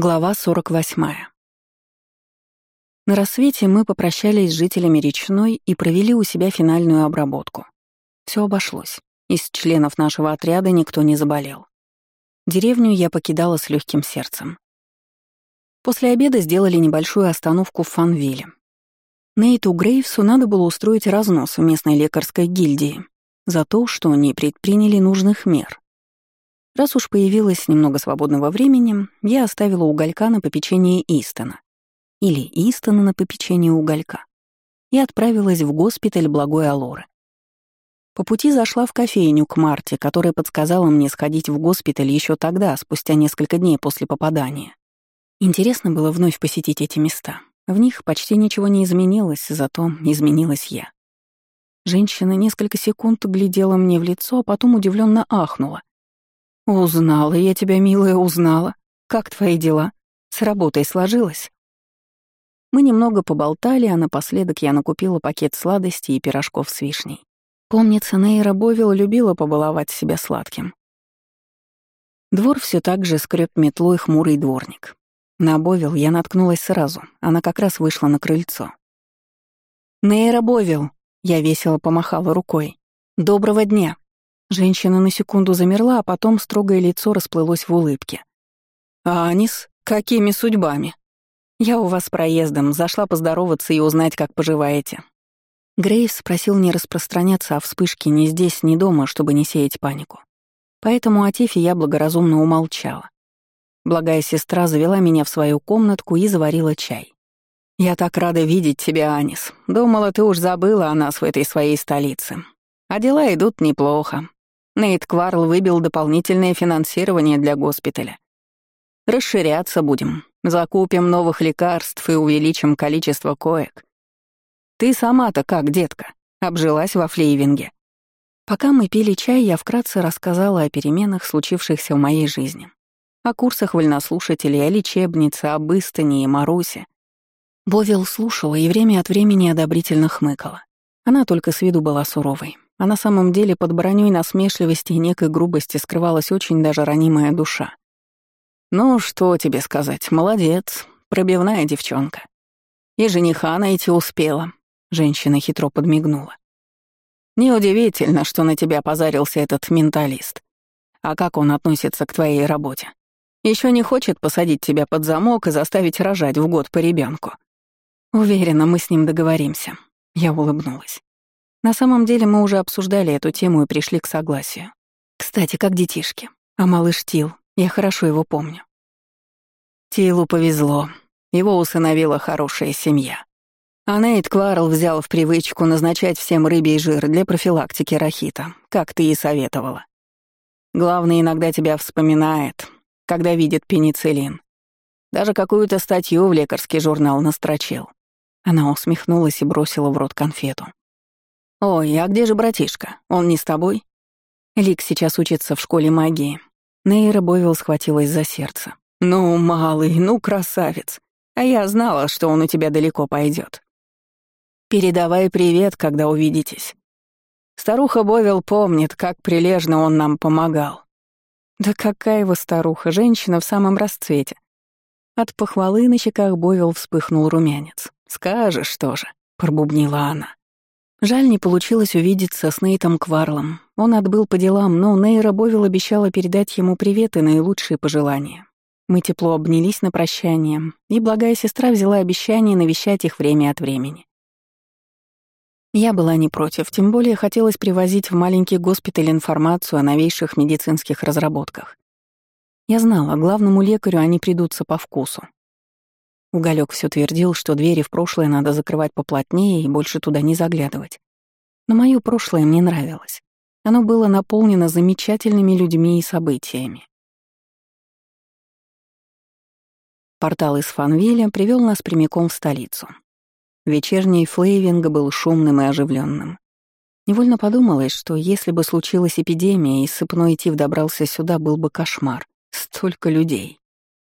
Глава 48. На рассвете мы попрощались с жителями речной и провели у себя финальную обработку. Все обошлось. Из членов нашего отряда никто не заболел. Деревню я покидала с легким сердцем. После обеда сделали небольшую остановку в Фанвилле. Нейту Грейвсу надо было устроить разнос в местной лекарской гильдии за то, что не предприняли нужных мер. Раз уж появилось немного свободного времени, я оставила уголька на попечение Истона. Или Истона на попечение уголька. И отправилась в госпиталь Благой Алоры. По пути зашла в кофейню к Марте, которая подсказала мне сходить в госпиталь еще тогда, спустя несколько дней после попадания. Интересно было вновь посетить эти места. В них почти ничего не изменилось, зато изменилась я. Женщина несколько секунд глядела мне в лицо, а потом удивленно ахнула. «Узнала я тебя, милая, узнала. Как твои дела? С работой сложилось?» Мы немного поболтали, а напоследок я накупила пакет сладостей и пирожков с вишней. Помнится, Нейра Бовил любила побаловать себя сладким. Двор все так же скреб метлой хмурый дворник. На Бовил я наткнулась сразу, она как раз вышла на крыльцо. «Нейра Бовил!» — я весело помахала рукой. «Доброго дня!» Женщина на секунду замерла, а потом строгое лицо расплылось в улыбке. «Анис, какими судьбами?» «Я у вас проездом, зашла поздороваться и узнать, как поживаете». Грейвс спросил не распространяться о вспышке ни здесь, ни дома, чтобы не сеять панику. Поэтому о Тифе я благоразумно умолчала. Благая сестра завела меня в свою комнатку и заварила чай. «Я так рада видеть тебя, Анис. Думала, ты уж забыла о нас в этой своей столице. А дела идут неплохо. Нейт Кварл выбил дополнительное финансирование для госпиталя. Расширяться будем, закупим новых лекарств и увеличим количество коек. Ты сама-то как, детка, обжилась во Флейвинге? Пока мы пили чай, я вкратце рассказала о переменах, случившихся в моей жизни. О курсах вольнослушателей, о лечебнице, об Истане и Марусе. Бовил слушала и время от времени одобрительно хмыкала. Она только с виду была суровой. А на самом деле под броней насмешливости и некой грубости скрывалась очень даже ранимая душа. «Ну, что тебе сказать, молодец, пробивная девчонка. И жениха найти успела», — женщина хитро подмигнула. «Неудивительно, что на тебя позарился этот менталист. А как он относится к твоей работе? Еще не хочет посадить тебя под замок и заставить рожать в год по ребенку. Уверена, мы с ним договоримся. Я улыбнулась. На самом деле мы уже обсуждали эту тему и пришли к согласию. Кстати, как детишки. А малыш Тил, я хорошо его помню. Тилу повезло. Его усыновила хорошая семья. А Нейт Кварл взял в привычку назначать всем рыбий жир для профилактики рахита, как ты и советовала. Главное, иногда тебя вспоминает, когда видит пенициллин. Даже какую-то статью в лекарский журнал настрочил. Она усмехнулась и бросила в рот конфету. «Ой, а где же братишка? Он не с тобой?» Лик сейчас учится в школе магии. Нейра Бовил схватилась за сердце. «Ну, малый, ну, красавец. А я знала, что он у тебя далеко пойдет. Передавай привет, когда увидитесь. Старуха Бовил помнит, как прилежно он нам помогал. Да какая его старуха, женщина в самом расцвете. От похвалы на щеках Бовил вспыхнул румянец. «Скажешь тоже», — пробубнила она. Жаль, не получилось увидеться с Нейтом Кварлом. Он отбыл по делам, но Нейра Бовил обещала передать ему привет и наилучшие пожелания. Мы тепло обнялись на прощание, и благая сестра взяла обещание навещать их время от времени. Я была не против, тем более хотелось привозить в маленький госпиталь информацию о новейших медицинских разработках. Я знала, главному лекарю они придутся по вкусу. Уголек все твердил, что двери в прошлое надо закрывать поплотнее и больше туда не заглядывать. Но мое прошлое мне нравилось. Оно было наполнено замечательными людьми и событиями. Портал из Фанвиля привел нас прямиком в столицу. Вечерний флейвинг был шумным и оживленным. Невольно подумалось, что если бы случилась эпидемия и сыпной Тиф добрался сюда, был бы кошмар. Столько людей.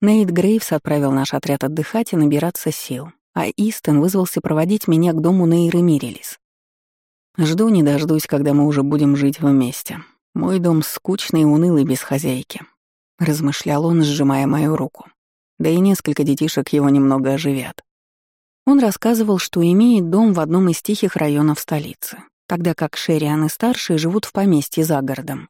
Нейт Грейвс отправил наш отряд отдыхать и набираться сил, а Истон вызвался проводить меня к дому Нейры Мирелис. Жду не дождусь, когда мы уже будем жить вместе. Мой дом скучный и унылый без хозяйки. Размышлял он, сжимая мою руку. да и несколько детишек его немного оживят. Он рассказывал, что имеет дом в одном из тихих районов столицы, тогда как Шериан и старшие живут в поместье за городом.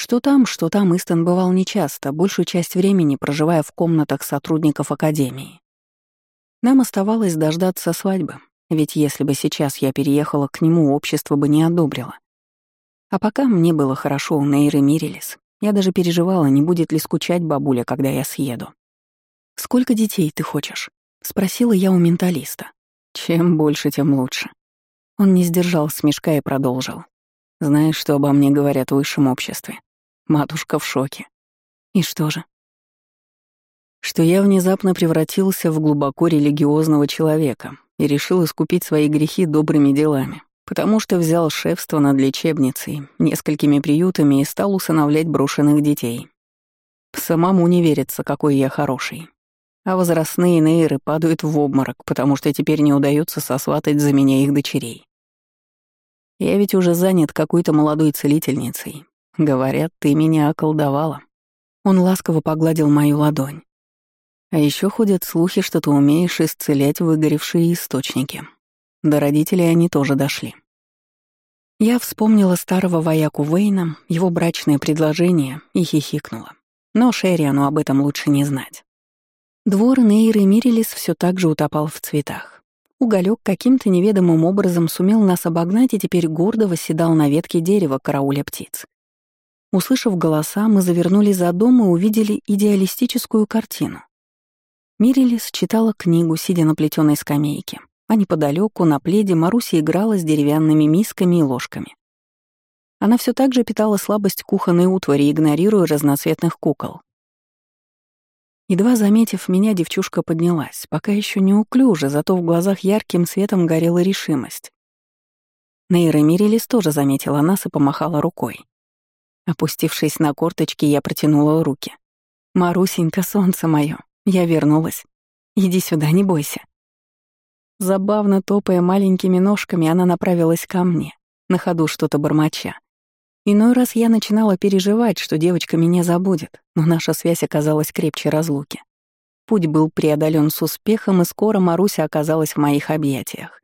Что там, что там Истон бывал нечасто, большую часть времени проживая в комнатах сотрудников академии. Нам оставалось дождаться свадьбы, ведь если бы сейчас я переехала к нему, общество бы не одобрило. А пока мне было хорошо у Нейры Мирилис, я даже переживала, не будет ли скучать бабуля, когда я съеду. «Сколько детей ты хочешь?» — спросила я у менталиста. «Чем больше, тем лучше». Он не сдержал смешка и продолжил. «Знаешь, что обо мне говорят в высшем обществе? Матушка в шоке. И что же? Что я внезапно превратился в глубоко религиозного человека и решил искупить свои грехи добрыми делами, потому что взял шефство над лечебницей, несколькими приютами и стал усыновлять брошенных детей. Самому не верится, какой я хороший. А возрастные нейры падают в обморок, потому что теперь не удается сосватать за меня их дочерей. Я ведь уже занят какой-то молодой целительницей, Говорят, ты меня околдовала. Он ласково погладил мою ладонь. А еще ходят слухи, что ты умеешь исцелять выгоревшие источники. До родителей они тоже дошли. Я вспомнила старого вояку Вейна, его брачное предложение и хихикнула. Но Шерриану об этом лучше не знать. Двор Нейры Мирилис все так же утопал в цветах. Уголек каким-то неведомым образом сумел нас обогнать и теперь гордо восседал на ветке дерева карауля птиц. Услышав голоса, мы завернули за дом и увидели идеалистическую картину. Мирилис читала книгу, сидя на плетеной скамейке, а неподалеку на пледе Маруся играла с деревянными мисками и ложками. Она все так же питала слабость кухонной утвари, игнорируя разноцветных кукол. Едва заметив меня, девчушка поднялась, пока еще неуклюже, зато в глазах ярким светом горела решимость. Нейра Мирилис тоже заметила нас и помахала рукой. Опустившись на корточки, я протянула руки. «Марусенька, солнце мое, я вернулась. Иди сюда, не бойся». Забавно топая маленькими ножками, она направилась ко мне, на ходу что-то бормоча. Иной раз я начинала переживать, что девочка меня забудет, но наша связь оказалась крепче разлуки. Путь был преодолен с успехом, и скоро Маруся оказалась в моих объятиях.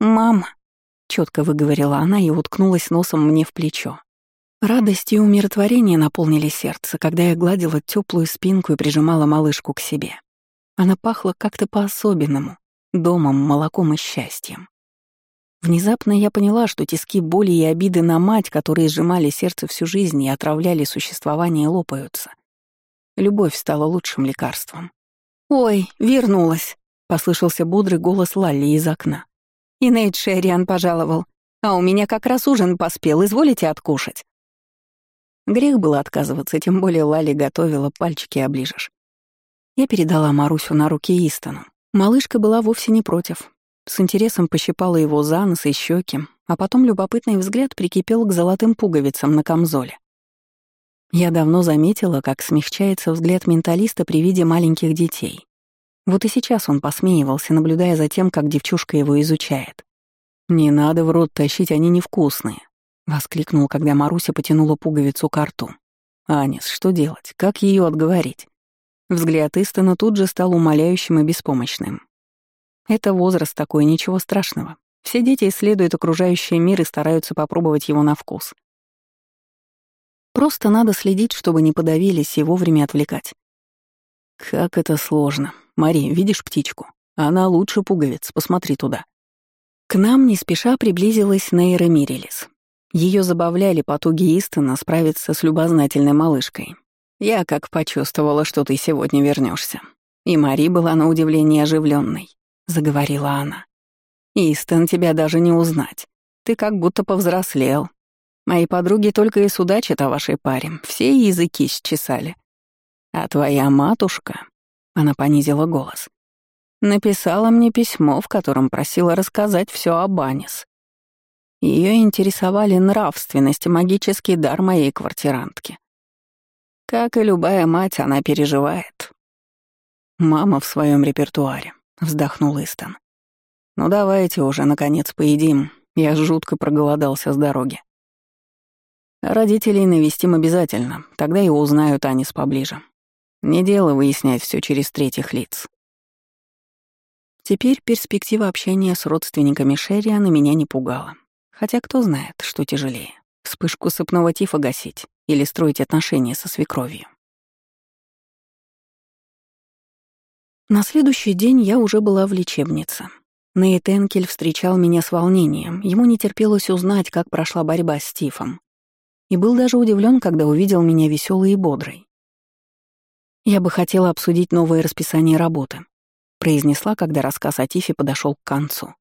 «Мама», — четко выговорила она и уткнулась носом мне в плечо. Радость и умиротворение наполнили сердце, когда я гладила теплую спинку и прижимала малышку к себе. Она пахла как-то по-особенному, домом, молоком и счастьем. Внезапно я поняла, что тиски боли и обиды на мать, которые сжимали сердце всю жизнь и отравляли существование, лопаются. Любовь стала лучшим лекарством. «Ой, вернулась!» — послышался бодрый голос Лалли из окна. «И Нейт Шерриан пожаловал. А у меня как раз ужин поспел, изволите откушать?» Грех было отказываться, тем более Лали готовила, пальчики оближешь. Я передала Марусю на руки Истону. Малышка была вовсе не против. С интересом пощипала его за нос и щеки, а потом любопытный взгляд прикипел к золотым пуговицам на камзоле. Я давно заметила, как смягчается взгляд менталиста при виде маленьких детей. Вот и сейчас он посмеивался, наблюдая за тем, как девчушка его изучает. «Не надо в рот тащить, они невкусные», — воскликнул, когда Маруся потянула пуговицу к рту. «Анис, что делать? Как ее отговорить?» Взгляд Истона тут же стал умоляющим и беспомощным. «Это возраст такой, ничего страшного. Все дети исследуют окружающий мир и стараются попробовать его на вкус. Просто надо следить, чтобы не подавились и вовремя отвлекать. Как это сложно. Мари, видишь птичку? Она лучше пуговиц, посмотри туда. К нам не спеша приблизилась Нейра Мирилис. Ее забавляли потуги Истона справиться с любознательной малышкой. Я как почувствовала, что ты сегодня вернешься. И Мари была на удивление оживленной, заговорила она. Истон, тебя даже не узнать. Ты как будто повзрослел. Мои подруги только и судачат о вашей паре, все языки счесали. А твоя матушка, она понизила голос, написала мне письмо, в котором просила рассказать все об Анис. Ее интересовали нравственность и магический дар моей квартирантки. Как и любая мать, она переживает. «Мама в своем репертуаре», — вздохнул Истон. «Ну давайте уже, наконец, поедим. Я жутко проголодался с дороги». Родителей навестим обязательно, тогда и узнают Анис поближе. Не дело выяснять все через третьих лиц. Теперь перспектива общения с родственниками Шерриана меня не пугала. Хотя кто знает, что тяжелее — вспышку сыпного тифа гасить или строить отношения со свекровью. На следующий день я уже была в лечебнице. Нейт Энкель встречал меня с волнением. Ему не терпелось узнать, как прошла борьба с Стифом. И был даже удивлен, когда увидел меня веселой и бодрой. «Я бы хотела обсудить новое расписание работы», — произнесла, когда рассказ о Тифе подошел к концу.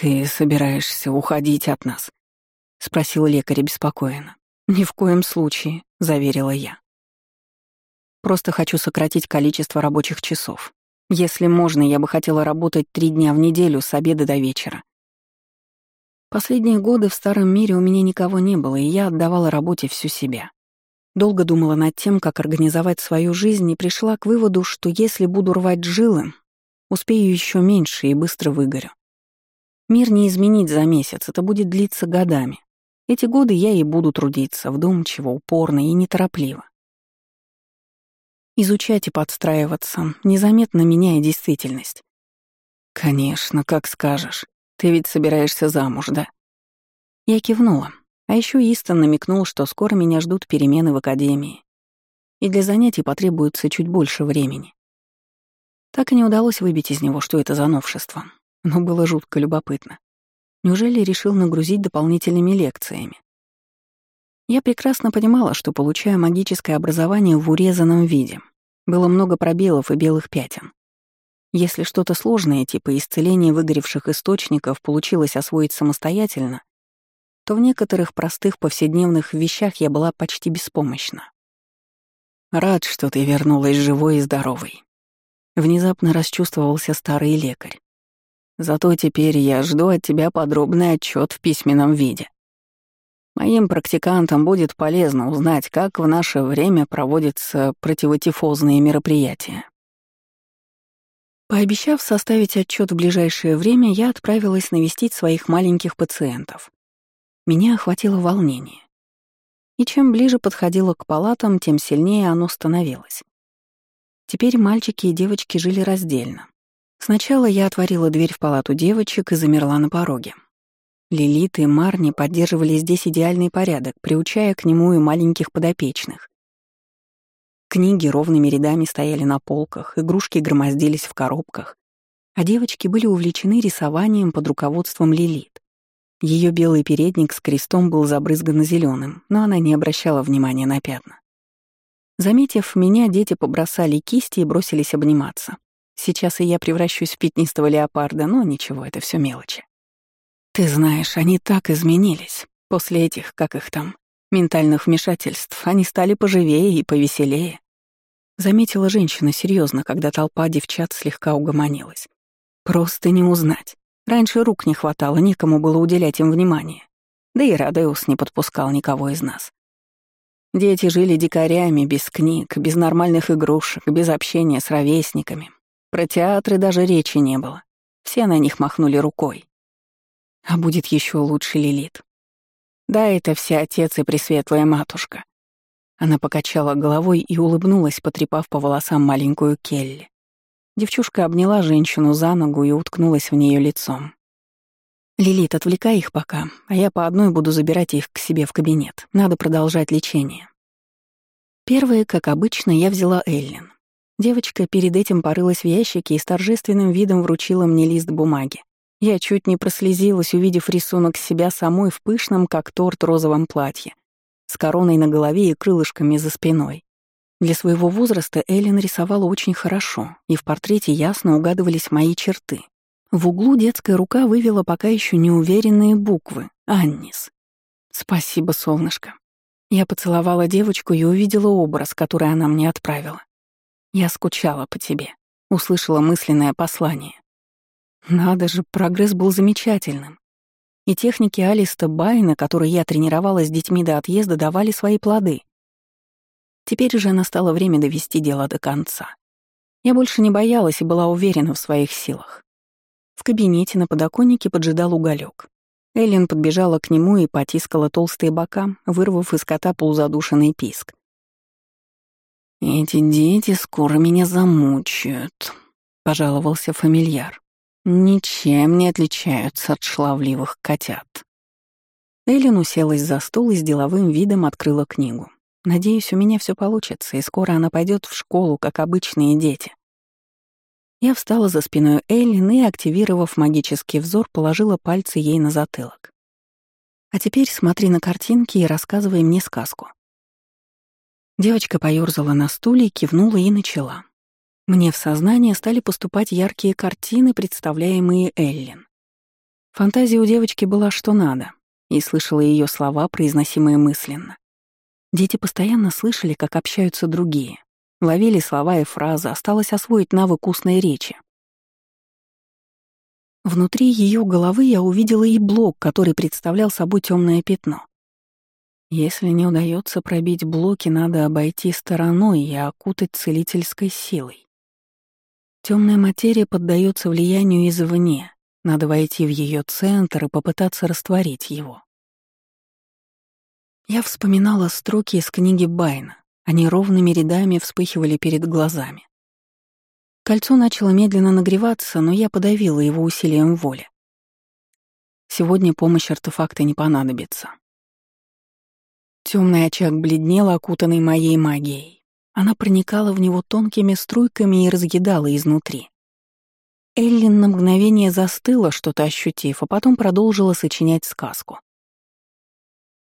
«Ты собираешься уходить от нас?» — спросил лекарь обеспокоенно. «Ни в коем случае», — заверила я. «Просто хочу сократить количество рабочих часов. Если можно, я бы хотела работать три дня в неделю с обеда до вечера. Последние годы в старом мире у меня никого не было, и я отдавала работе всю себя. Долго думала над тем, как организовать свою жизнь, и пришла к выводу, что если буду рвать жилы, успею еще меньше и быстро выгорю. Мир не изменить за месяц, это будет длиться годами. Эти годы я и буду трудиться, вдумчиво, упорно и неторопливо. Изучать и подстраиваться, незаметно меняя действительность. «Конечно, как скажешь. Ты ведь собираешься замуж, да?» Я кивнула, а еще Истон намекнул, что скоро меня ждут перемены в академии, и для занятий потребуется чуть больше времени. Так и не удалось выбить из него, что это за новшество, но было жутко любопытно. Неужели решил нагрузить дополнительными лекциями? Я прекрасно понимала, что получаю магическое образование в урезанном виде. Было много пробелов и белых пятен. Если что-то сложное, типа исцеления выгоревших источников, получилось освоить самостоятельно, то в некоторых простых повседневных вещах я была почти беспомощна. «Рад, что ты вернулась живой и здоровой», — внезапно расчувствовался старый лекарь. Зато теперь я жду от тебя подробный отчет в письменном виде. Моим практикантам будет полезно узнать, как в наше время проводятся противотифозные мероприятия. Пообещав составить отчет в ближайшее время, я отправилась навестить своих маленьких пациентов. Меня охватило волнение. И чем ближе подходила к палатам, тем сильнее оно становилось. Теперь мальчики и девочки жили раздельно. Сначала я отворила дверь в палату девочек и замерла на пороге. Лилит и Марни поддерживали здесь идеальный порядок, приучая к нему и маленьких подопечных. Книги ровными рядами стояли на полках, игрушки громоздились в коробках, а девочки были увлечены рисованием под руководством Лилит. Ее белый передник с крестом был забрызган зеленым, но она не обращала внимания на пятна. Заметив меня, дети побросали кисти и бросились обниматься. Сейчас и я превращусь в пятнистого леопарда, но ничего, это все мелочи. Ты знаешь, они так изменились. После этих, как их там, ментальных вмешательств, они стали поживее и повеселее. Заметила женщина серьезно, когда толпа девчат слегка угомонилась. Просто не узнать. Раньше рук не хватало, некому было уделять им внимание. Да и Радеус не подпускал никого из нас. Дети жили дикарями, без книг, без нормальных игрушек, без общения с ровесниками, про театры даже речи не было. Все на них махнули рукой. А будет еще лучше Лилит. Да, это все отец и пресветлая матушка. Она покачала головой и улыбнулась, потрепав по волосам маленькую Келли. Девчушка обняла женщину за ногу и уткнулась в нее лицом. «Лилит, отвлекай их пока, а я по одной буду забирать их к себе в кабинет. Надо продолжать лечение». Первое, как обычно, я взяла Эллен. Девочка перед этим порылась в ящике и с торжественным видом вручила мне лист бумаги. Я чуть не прослезилась, увидев рисунок себя самой в пышном, как торт, розовом платье, с короной на голове и крылышками за спиной. Для своего возраста Эллен рисовала очень хорошо, и в портрете ясно угадывались мои черты. В углу детская рука вывела пока еще неуверенные буквы «Аннис». «Спасибо, солнышко». Я поцеловала девочку и увидела образ, который она мне отправила. «Я скучала по тебе», — услышала мысленное послание. Надо же, прогресс был замечательным. И техники Алиста Байна, которые я тренировала с детьми до отъезда, давали свои плоды. Теперь же настало время довести дело до конца. Я больше не боялась и была уверена в своих силах. В кабинете на подоконнике поджидал уголек. Эллен подбежала к нему и потискала толстые бока, вырвав из кота полузадушенный писк. «Эти дети скоро меня замучают», — пожаловался фамильяр. «Ничем не отличаются от шлавливых котят». Эллен уселась за стол и с деловым видом открыла книгу. Надеюсь, у меня все получится, и скоро она пойдет в школу, как обычные дети. Я встала за спиной Эллен и, активировав магический взор, положила пальцы ей на затылок. А теперь смотри на картинки и рассказывай мне сказку. Девочка поёрзала на стуле, кивнула и начала. Мне в сознание стали поступать яркие картины, представляемые Эллен. Фантазия у девочки была что надо, и слышала ее слова, произносимые мысленно. Дети постоянно слышали, как общаются другие, ловили слова и фразы, осталось освоить навык устной речи. Внутри ее головы я увидела и блок, который представлял собой темное пятно. Если не удается пробить блоки, надо обойти стороной и окутать целительской силой. Темная материя поддается влиянию извне, надо войти в ее центр и попытаться растворить его. Я вспоминала строки из книги Байна. Они ровными рядами вспыхивали перед глазами. Кольцо начало медленно нагреваться, но я подавила его усилием воли. Сегодня помощь артефакта не понадобится. Темный очаг бледнел, окутанный моей магией. Она проникала в него тонкими струйками и разъедала изнутри. Эллин на мгновение застыла, что-то ощутив, а потом продолжила сочинять сказку.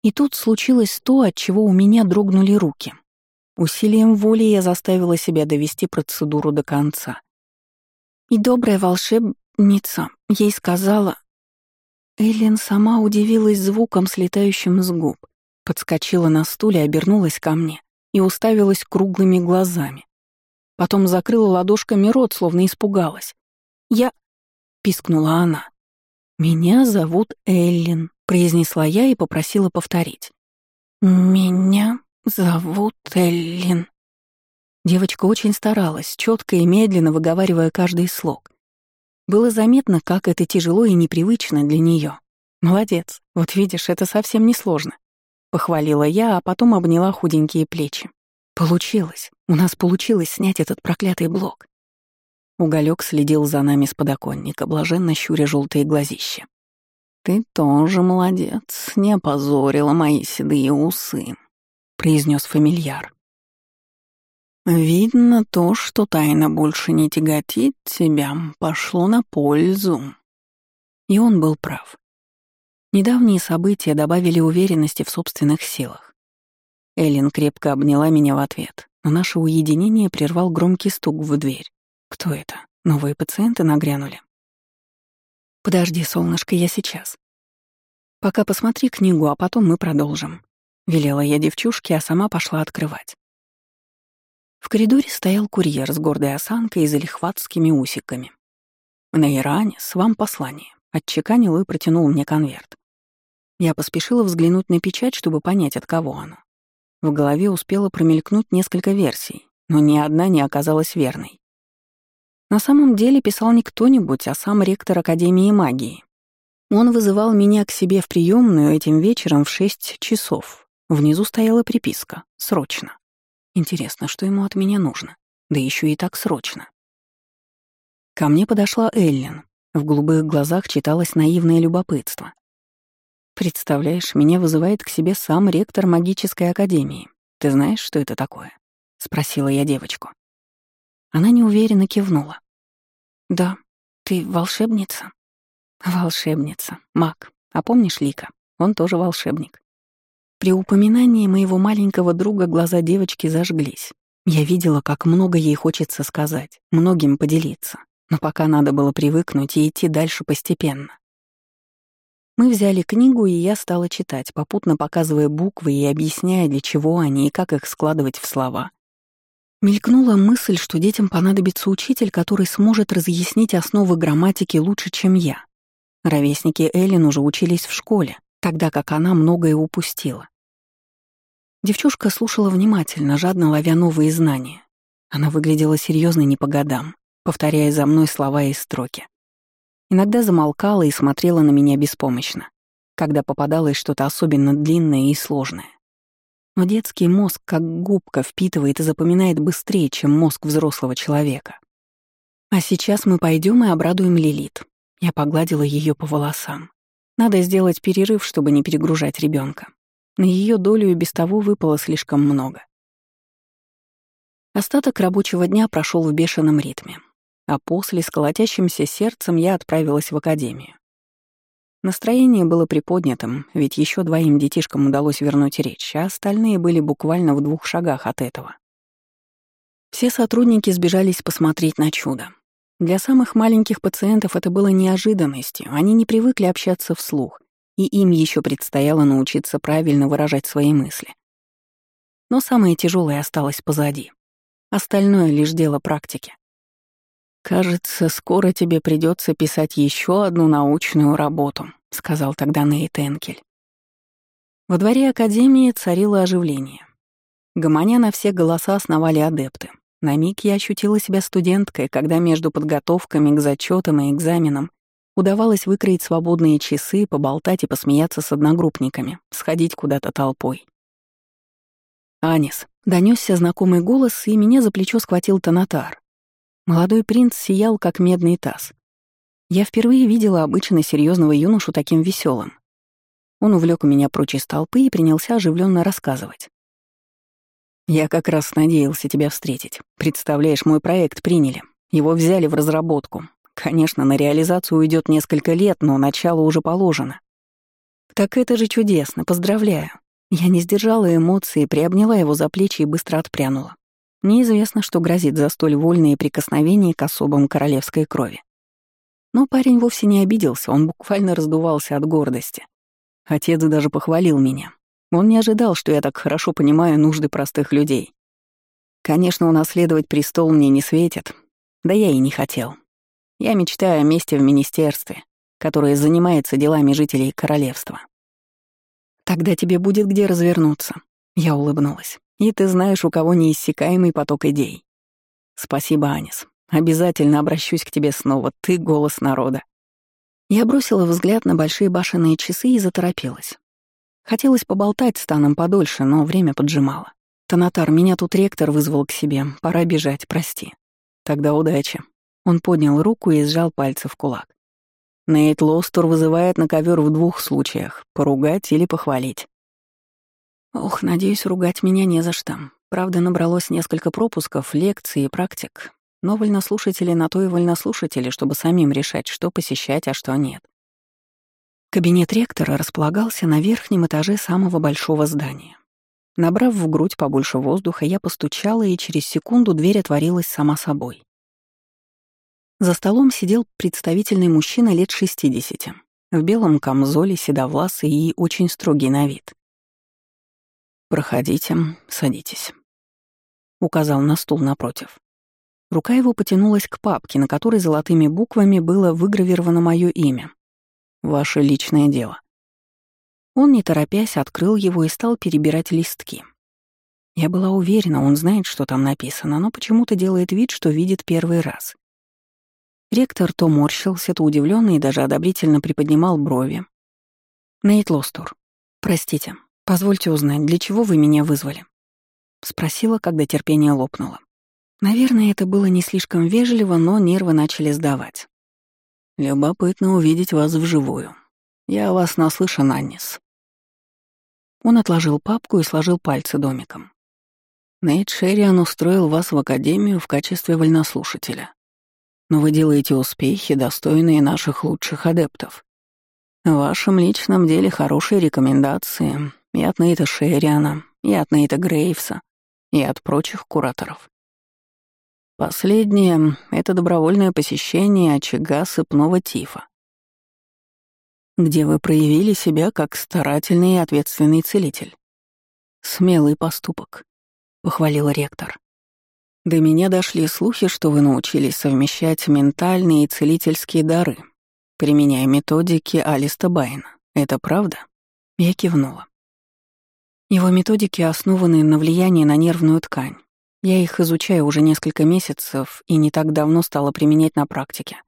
И тут случилось то, от чего у меня дрогнули руки. Усилием воли я заставила себя довести процедуру до конца. И добрая волшебница ей сказала... Эллен сама удивилась звуком, слетающим с губ. Подскочила на стуле, обернулась ко мне и уставилась круглыми глазами. Потом закрыла ладошками рот, словно испугалась. «Я...» — пискнула она. «Меня зовут Эллен», — произнесла я и попросила повторить. «Меня зовут Эллен». Девочка очень старалась, четко и медленно выговаривая каждый слог. Было заметно, как это тяжело и непривычно для нее. Молодец, вот видишь, это совсем не сложно. Похвалила я, а потом обняла худенькие плечи. Получилось. У нас получилось снять этот проклятый блок. Уголек следил за нами с подоконника, блаженно щуря желтые глазища. «Ты тоже молодец, не опозорила мои седые усы», — произнес фамильяр. «Видно, то, что тайна больше не тяготит тебя, пошло на пользу». И он был прав. Недавние события добавили уверенности в собственных силах. Эллен крепко обняла меня в ответ, но наше уединение прервал громкий стук в дверь. Кто это? Новые пациенты нагрянули? «Подожди, солнышко, я сейчас. Пока посмотри книгу, а потом мы продолжим», — велела я девчушке, а сама пошла открывать. В коридоре стоял курьер с гордой осанкой и залихватскими усиками. «Нейранис, вам послание», — отчеканил и протянул мне конверт. Я поспешила взглянуть на печать, чтобы понять, от кого оно. В голове успело промелькнуть несколько версий, но ни одна не оказалась верной. На самом деле писал не кто-нибудь, а сам ректор Академии магии. Он вызывал меня к себе в приемную этим вечером в шесть часов. Внизу стояла приписка «Срочно». Интересно, что ему от меня нужно? Да еще и так срочно. Ко мне подошла Эллен. В голубых глазах читалось наивное любопытство. Представляешь, меня вызывает к себе сам ректор магической академии. Ты знаешь, что это такое? Спросила я девочку. Она неуверенно кивнула. Да, ты волшебница? Волшебница, маг. А помнишь Лика? Он тоже волшебник. При упоминании моего маленького друга глаза девочки зажглись. Я видела, как много ей хочется сказать, многим поделиться. Но пока надо было привыкнуть и идти дальше постепенно. Мы взяли книгу, и я стала читать, попутно показывая буквы и объясняя, для чего они и как их складывать в слова. Мелькнула мысль, что детям понадобится учитель, который сможет разъяснить основы грамматики лучше, чем я. Ровесники Эллен уже учились в школе, тогда как она многое упустила. Девчушка слушала внимательно, жадно ловя новые знания. Она выглядела серьезной не по годам, повторяя за мной слова и строки. Иногда замолкала и смотрела на меня беспомощно, когда попадалось что-то особенно длинное и сложное. Но детский мозг как губка впитывает и запоминает быстрее, чем мозг взрослого человека. А сейчас мы пойдем и обрадуем Лилит. Я погладила ее по волосам. Надо сделать перерыв, чтобы не перегружать ребенка. На ее долю и без того выпало слишком много. Остаток рабочего дня прошел в бешеном ритме, а после с колотящимся сердцем я отправилась в академию. Настроение было приподнятым, ведь еще двоим детишкам удалось вернуть речь, а остальные были буквально в двух шагах от этого. Все сотрудники сбежались посмотреть на чудо. Для самых маленьких пациентов это было неожиданностью, они не привыкли общаться вслух, и им еще предстояло научиться правильно выражать свои мысли. Но самое тяжелое осталось позади. Остальное лишь дело практики. «Кажется, скоро тебе придется писать еще одну научную работу», — сказал тогда Нейт Энкель. Во дворе Академии царило оживление. Гомоня на все голоса основали адепты. На миг я ощутила себя студенткой, когда между подготовками к зачетам и экзаменам удавалось выкроить свободные часы, поболтать и посмеяться с одногруппниками, сходить куда-то толпой. «Анис», — донесся знакомый голос, и меня за плечо схватил Танатар. Молодой принц сиял, как медный таз. Я впервые видела обычно серьезного юношу таким веселым. Он увлек меня прочь из толпы и принялся оживленно рассказывать. «Я как раз надеялся тебя встретить. Представляешь, мой проект приняли. Его взяли в разработку. Конечно, на реализацию уйдет несколько лет, но начало уже положено. Так это же чудесно, поздравляю. Я не сдержала эмоции, приобняла его за плечи и быстро отпрянула. Неизвестно, что грозит за столь вольные прикосновения к особам королевской крови. Но парень вовсе не обиделся, он буквально раздувался от гордости. Отец даже похвалил меня. Он не ожидал, что я так хорошо понимаю нужды простых людей. Конечно, унаследовать престол мне не светит, да я и не хотел. Я мечтаю о месте в министерстве, которое занимается делами жителей королевства. Тогда тебе будет где развернуться. Я улыбнулась. И ты знаешь, у кого неиссякаемый поток идей. Спасибо, Анис. Обязательно обращусь к тебе снова. Ты — голос народа. Я бросила взгляд на большие башенные часы и заторопилась. Хотелось поболтать с Таном подольше, но время поджимало. «Танатар, меня тут ректор вызвал к себе. Пора бежать, прости». «Тогда удачи». Он поднял руку и сжал пальцы в кулак. Нейт Лостер вызывает на ковер в двух случаях — поругать или похвалить. Ох, надеюсь, ругать меня не за что. Правда, набралось несколько пропусков, лекций и практик. Но вольнослушатели на то и вольнослушатели, чтобы самим решать, что посещать, а что нет. Кабинет ректора располагался на верхнем этаже самого большого здания. Набрав в грудь побольше воздуха, я постучала, и через секунду дверь отворилась сама собой. За столом сидел представительный мужчина лет 60, в белом камзоле, седовласый и очень строгий на вид. «Проходите, садитесь», — указал на стул напротив. Рука его потянулась к папке, на которой золотыми буквами было выгравировано мое имя. «Ваше личное дело». Он, не торопясь, открыл его и стал перебирать листки. Я была уверена, он знает, что там написано, но почему-то делает вид, что видит первый раз. Ректор то морщился, то удивленно и даже одобрительно приподнимал брови. «Нейт Лостур, простите, позвольте узнать, для чего вы меня вызвали?» Спросила, когда терпение лопнуло. Наверное, это было не слишком вежливо, но нервы начали сдавать. «Любопытно увидеть вас вживую. Я о вас наслышан, Аннис». Он отложил папку и сложил пальцы домиком. Нейт Шерриан устроил вас в академию в качестве вольнослушателя но вы делаете успехи, достойные наших лучших адептов. В вашем личном деле хорошие рекомендации и от Нейта Шериана, и от Нейта Грейвса, и от прочих кураторов. Последнее — это добровольное посещение очага сыпного тифа, где вы проявили себя как старательный и ответственный целитель. Смелый поступок, — похвалил ректор. До меня дошли слухи, что вы научились совмещать ментальные и целительские дары, применяя методики Алиста Байна. Это правда? Я кивнула. Его методики основаны на влиянии на нервную ткань. Я их изучаю уже несколько месяцев и не так давно стала применять на практике.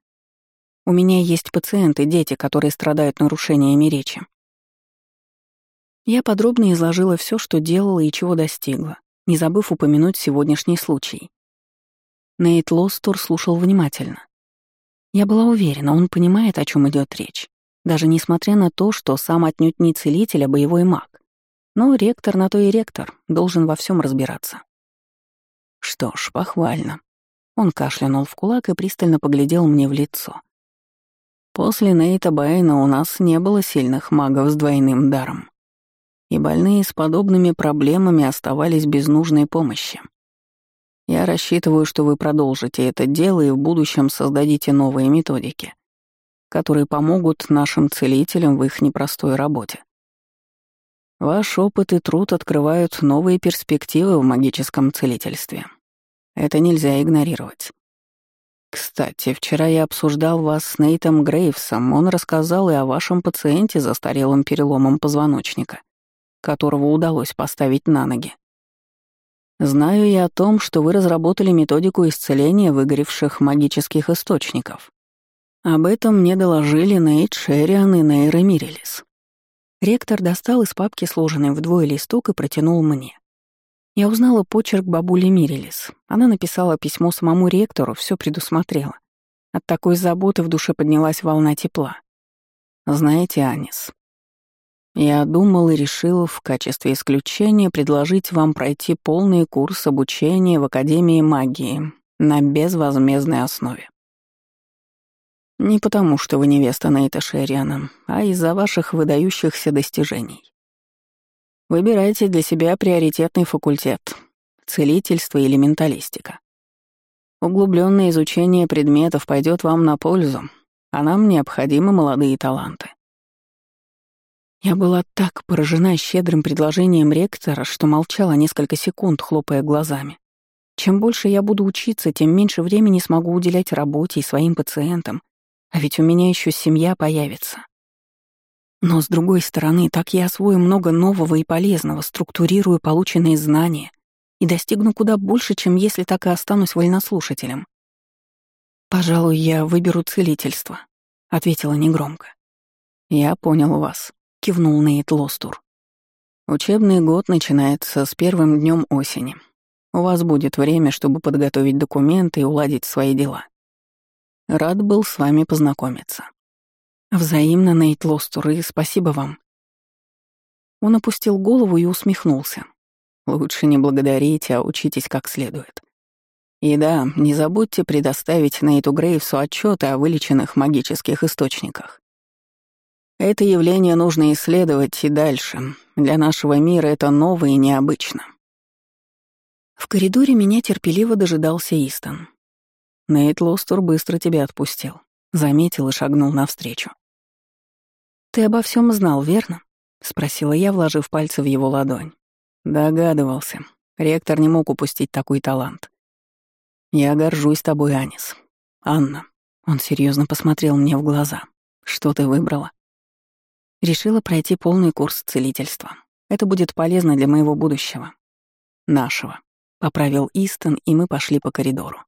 У меня есть пациенты, дети, которые страдают нарушениями речи. Я подробно изложила все, что делала и чего достигла, не забыв упомянуть сегодняшний случай. Нейт Лостур слушал внимательно. Я была уверена, он понимает, о чем идет речь, даже несмотря на то, что сам отнюдь не целитель, а боевой маг. Но ректор на то и ректор, должен во всем разбираться. Что ж, похвально. Он кашлянул в кулак и пристально поглядел мне в лицо. После Нейта Байна у нас не было сильных магов с двойным даром. И больные с подобными проблемами оставались без нужной помощи. Я рассчитываю, что вы продолжите это дело и в будущем создадите новые методики, которые помогут нашим целителям в их непростой работе. Ваш опыт и труд открывают новые перспективы в магическом целительстве. Это нельзя игнорировать. Кстати, вчера я обсуждал вас с Нейтом Грейвсом. Он рассказал и о вашем пациенте с застарелым переломом позвоночника, которого удалось поставить на ноги. Знаю я о том, что вы разработали методику исцеления выгоревших магических источников. Об этом мне доложили Нейт Шерриан и Нейра Мирелис. Ректор достал из папки сложенный вдвое листок и протянул мне. Я узнала почерк бабули Мирелис. Она написала письмо самому ректору, все предусмотрела. От такой заботы в душе поднялась волна тепла. Знаете, Анис, я думал и решил в качестве исключения предложить вам пройти полный курс обучения в Академии магии на безвозмездной основе. Не потому, что вы невеста Нейта Шерриана, а из-за ваших выдающихся достижений. Выбирайте для себя приоритетный факультет — целительство или менталистика. Углубленное изучение предметов пойдет вам на пользу, а нам необходимы молодые таланты. Я была так поражена щедрым предложением ректора, что молчала несколько секунд, хлопая глазами. Чем больше я буду учиться, тем меньше времени смогу уделять работе и своим пациентам, а ведь у меня еще семья появится. Но, с другой стороны, так я освою много нового и полезного, структурирую полученные знания и достигну куда больше, чем если так и останусь вольнослушателем. «Пожалуй, я выберу целительство», — ответила негромко. «Я понял вас», кивнул Нейт Лостур. Учебный год начинается с первым днем осени. У вас будет время, чтобы подготовить документы и уладить свои дела. Рад был с вами познакомиться. Взаимно, Нейт Лостур, и спасибо вам. Он опустил голову и усмехнулся. Лучше не благодарите, а учитесь как следует. И да, не забудьте предоставить Нейту Грейвсу отчеты о вылеченных магических источниках. Это явление нужно исследовать и дальше. Для нашего мира это ново и необычно. В коридоре меня терпеливо дожидался Истон. Нейт Лостер быстро тебя отпустил. Заметил и шагнул навстречу. «Ты обо всем знал, верно?» — спросила я, вложив пальцы в его ладонь. Догадывался. Ректор не мог упустить такой талант. «Я горжусь тобой, Анис. Анна». Он серьезно посмотрел мне в глаза. «Что ты выбрала?» Решила пройти полный курс целительства. Это будет полезно для моего будущего. Нашего. Поправил Истон, и мы пошли по коридору.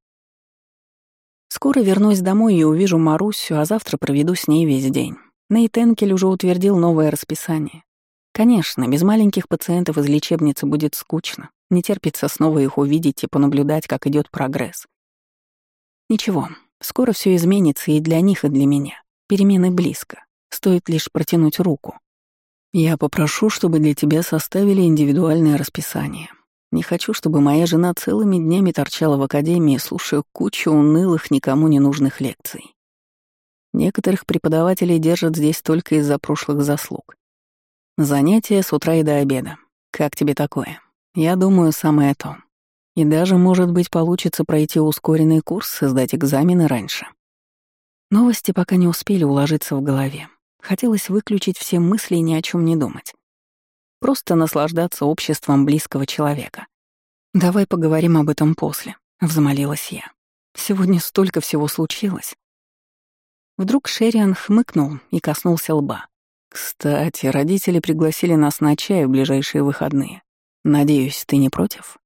Скоро вернусь домой и увижу Марусю, а завтра проведу с ней весь день. Нейт Энкель уже утвердил новое расписание. Конечно, без маленьких пациентов из лечебницы будет скучно. Не терпится снова их увидеть и понаблюдать, как идет прогресс. Ничего, скоро все изменится и для них, и для меня. Перемены близко. Стоит лишь протянуть руку. Я попрошу, чтобы для тебя составили индивидуальное расписание. Не хочу, чтобы моя жена целыми днями торчала в академии, слушая кучу унылых, никому не нужных лекций. Некоторых преподавателей держат здесь только из-за прошлых заслуг. Занятия с утра и до обеда. Как тебе такое? Я думаю, самое то. И даже, может быть, получится пройти ускоренный курс, сдать экзамены раньше. Новости пока не успели уложиться в голове. Хотелось выключить все мысли и ни о чем не думать. Просто наслаждаться обществом близкого человека. «Давай поговорим об этом после», — взмолилась я. «Сегодня столько всего случилось». Вдруг Шериан хмыкнул и коснулся лба. «Кстати, родители пригласили нас на чай в ближайшие выходные. Надеюсь, ты не против?»